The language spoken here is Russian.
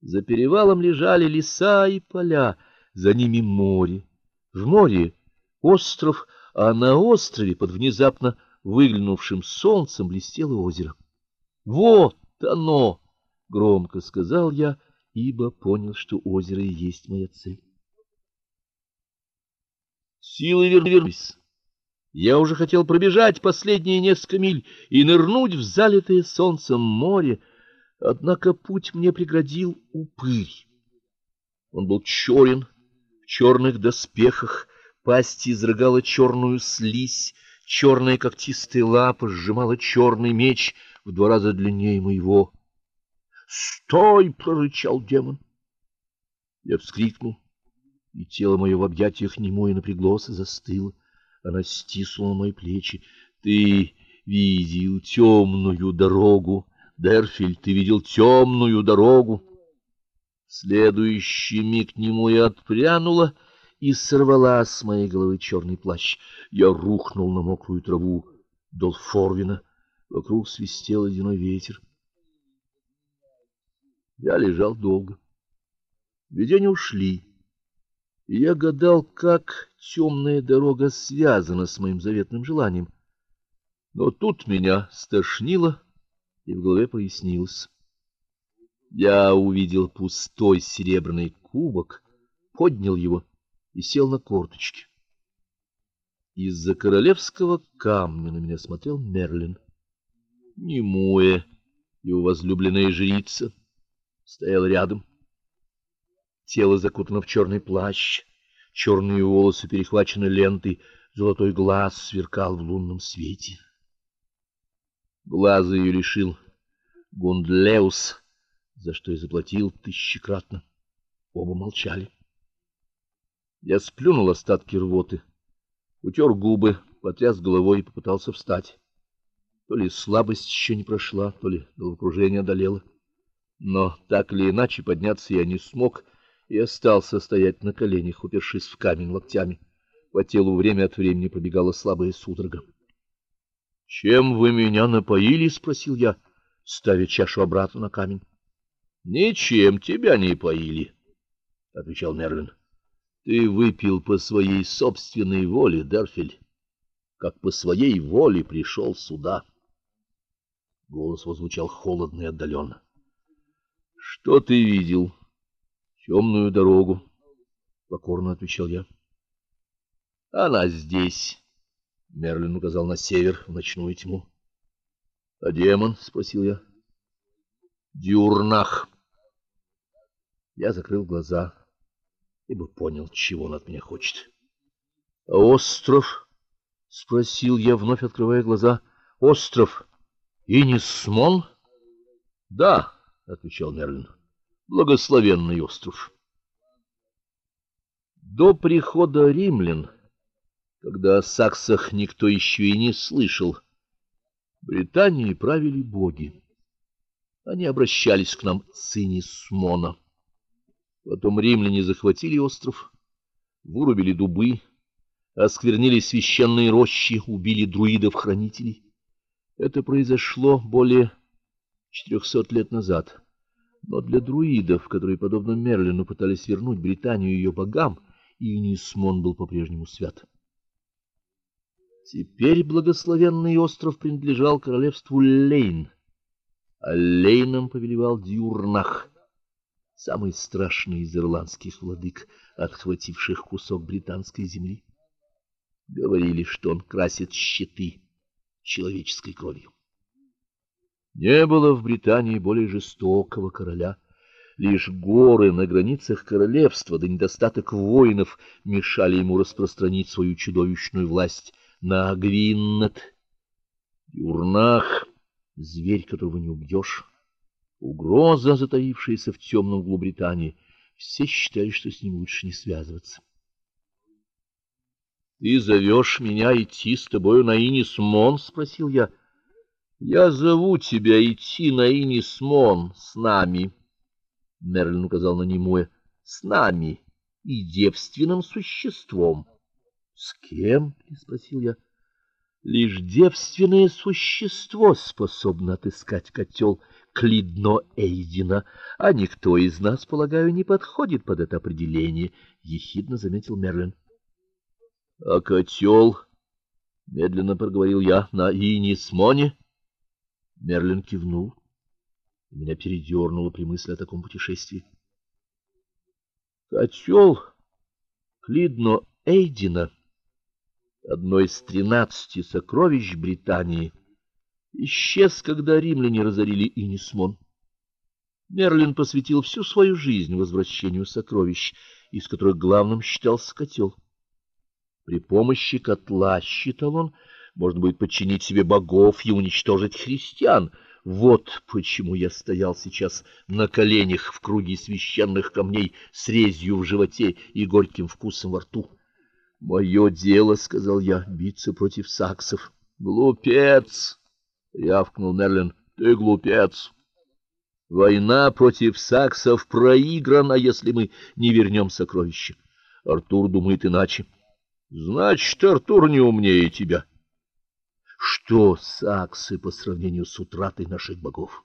За перевалом лежали леса и поля, за ними море. В море остров, а на острове под внезапно выглянувшим солнцем блестело озеро. Вот оно, громко сказал я, ибо понял, что озеро и есть моя цель. Силы вернулись. Я уже хотел пробежать последние несколько миль и нырнуть в залитое солнцем море, однако путь мне преградил упырь. Он был черен, в черных доспехах, пасть изрыгала черную слизь, черная когтистая лапа сжимала черный меч в два раза длиннее моего. "Стой!" прорычал демон. Я вскрикнул, и тело мое в объятиях немое напряглось и застыло. Она стиснула мои плечи. Ты видел темную дорогу, Дерфиль, ты видел темную дорогу. Следующий миг нему и отпрянула и сорвала с моей головы черный плащ. Я рухнул на мокрую траву Долфорвина. Вокруг свистел ледяной ветер. Я лежал долго. Видения ушли. Я гадал, как темная дорога связана с моим заветным желанием. Но тут меня стошнило, и в голове прояснилось. Я увидел пустой серебряный кубок, поднял его и сел на корточки. Из-за королевского камня на меня смотрел Мерлин. Немуэ, его возлюбленная жрица, стояла рядом. Тело закутано в черный плащ, черные волосы перехвачены лентой, золотой глаз сверкал в лунном свете. Глаза ее лишил Гундлеус, за что и заплатил тысячекратно. Оба молчали. Я сплюнул остатки рвоты, утер губы, потряс головой и попытался встать. То ли слабость еще не прошла, то ли головокружение одолело. Но так или иначе подняться я не смог и остался стоять на коленях, упершись в камень локтями. По телу время от времени пробегала слабая судорога. "Чем вы меня напоили?" спросил я, ставя чашу обратно на камень. "Ничем тебя не поили", отвечал Мерлин. "Ты выпил по своей собственной воле, Дерфель, как по своей воле пришел сюда". Голос его звучал холодно и отдаленно. "Что ты видел?" темную дорогу, покорно отвечал я. Она здесь. Мерлин указал на север, в ночную тьму. А демон, спросил я. Дюрнах. Я закрыл глаза, ибо понял, чего он от меня хочет. А остров? спросил я, вновь открывая глаза. Остров Инисмон? Да, отвечал Мерлин благословенный остров. До прихода римлян, когда о саксах никто еще и не слышал, Британией правили боги. Они обращались к нам с Инисмона. Потом римляне захватили остров, вырубили дубы, осквернили священные рощи, убили друидов-хранителей. Это произошло более четырехсот лет назад. Но для друидов, которые подобно Мерлину пытались вернуть Британию ее богам, Инисмон был по-прежнему свят. Теперь благословенный остров принадлежал королевству Лейн, а Лейном повелевал Дюрнах, самый страшный из ирландских владык, отхвативших кусок британской земли. Говорили, что он красит щиты человеческой кровью. Не было в Британии более жестокого короля. Лишь горы на границах королевства да недостаток воинов мешали ему распространить свою чудовищную власть на Гвиннет. Юрнах, зверь, которого не убьешь, угроза, затаившаяся в темном углу Британии. Все считали, что с ним лучше не связываться. Ты зовешь меня идти с тобою на Инисмон, спросил я. Я зову тебя идти на Инисмон с нами. Мерлин указал на Немуэ. С нами и девственным существом. С кем? спросил я. Лишь девственное существо способно отыскать котел, Клидно Эйдина, а никто из нас, полагаю, не подходит под это определение, ехидно заметил Мерлин. А котел? медленно проговорил я на Инисмоне. Мерлин кивнул. Меня передернуло при мысли о таком путешествии. Котел Клидно Эйдина, одно из тринадцати сокровищ Британии, исчез, когда римляне разорили Инисмон. Мерлин посвятил всю свою жизнь возвращению сокровищ, из которых главным считался котел. При помощи котла, считал он, можно будет подчинить себе богов и уничтожить христиан. Вот почему я стоял сейчас на коленях в круге священных камней с резью в животе и горьким вкусом во рту. «Мое дело, сказал я, биться против саксов. Глупец, рявкнул Мерлин. Ты глупец. Война против саксов проиграна, если мы не вернем сокровища. Артур думает иначе. Значит, Артур не умнее тебя. Что саксы по сравнению с утратой наших богов?